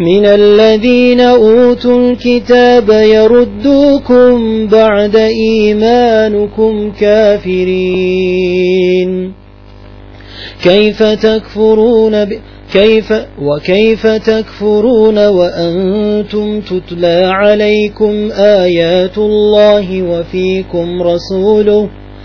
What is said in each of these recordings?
من الذين أوتوا الكتاب يردوكم بعد إيمانكم كافرين. كيف تكفرون ب... كيف وكيف تكفرون وأنتم تتلى عليكم آيات الله وفيكم رسوله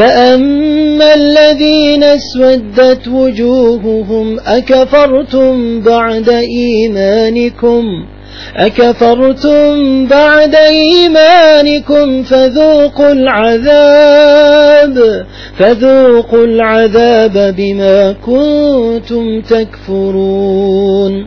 فأما الذين اسودت وجوههم أكفرتم بعد إيمانكم أكفرتم بعد إيمانكم فذوقوا العذاب فذوقوا العذاب بما كنتم تكفرون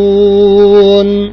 luôn.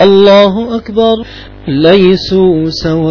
الله أكبر. ليسوا سواء.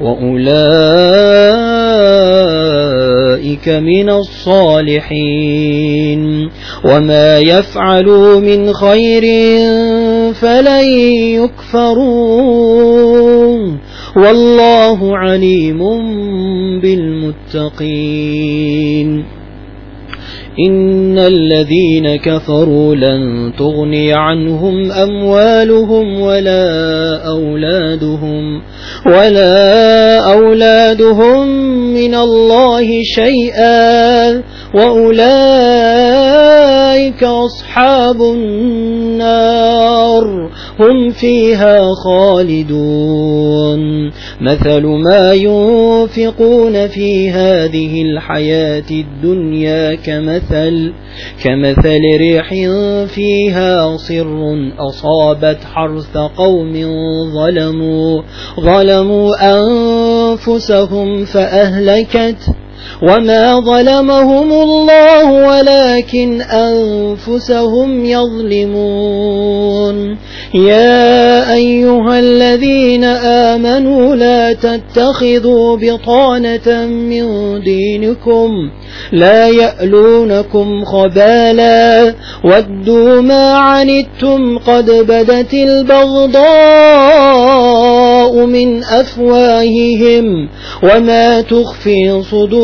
وأولئك من الصالحين وما يفعلوا من خير فلن يكفروا والله عليم بالمتقين إن الذين كفروا لن تغني عنهم أموالهم ولا أولادهم ولا أولادهم من الله شيئا وأولئك أصحاب النار هم فيها خالدون. مثل ما ينفقون في هذه الحياة الدنيا كمثل كمثل ريح فيها صر أصابت حرث قوم ظلموا ظلموا أنفسهم فأهلكت وما ظلمهم الله ولكن أنفسهم يظلمون يا أيها الذين آمنوا لا تتخذوا بطانة من دينكم لا يألونكم خبالا ودوا ما عنتم قد بدت البغضاء من أفواههم وما تخفي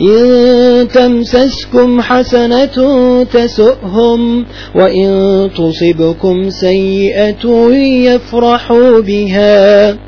إن تمسسكم حسنة تسؤهم وإن تصبكم سيئة يفرحوا بها.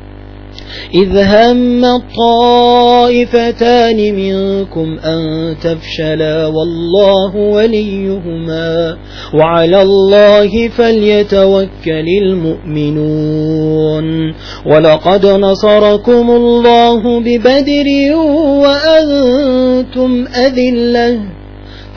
إذ هم الطائفتان منكم أن تفشلا والله وليهما وعلى الله فليتوكل المؤمنون ولقد نصركم الله ببدر وأنتم أذلة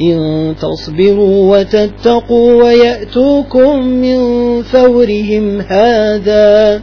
إن تصبروا وتتقوا ويأتوكم من فورهم هذا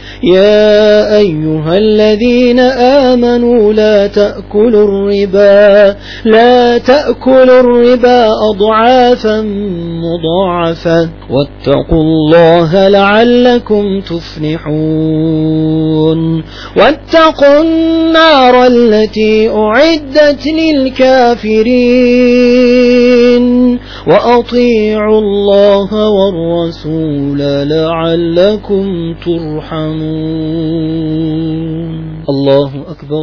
يا أيها الذين آمنوا لا تأكلوا الربا لا تأكلوا الربا أضعافا مضاعفة. واتقوا الله لعلكم تفلحون. واتقوا النار التي أعدت للكافرين. وأطيعوا الله والرسول لعلكم ترحمون. الله أكبر.